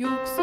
Yoksa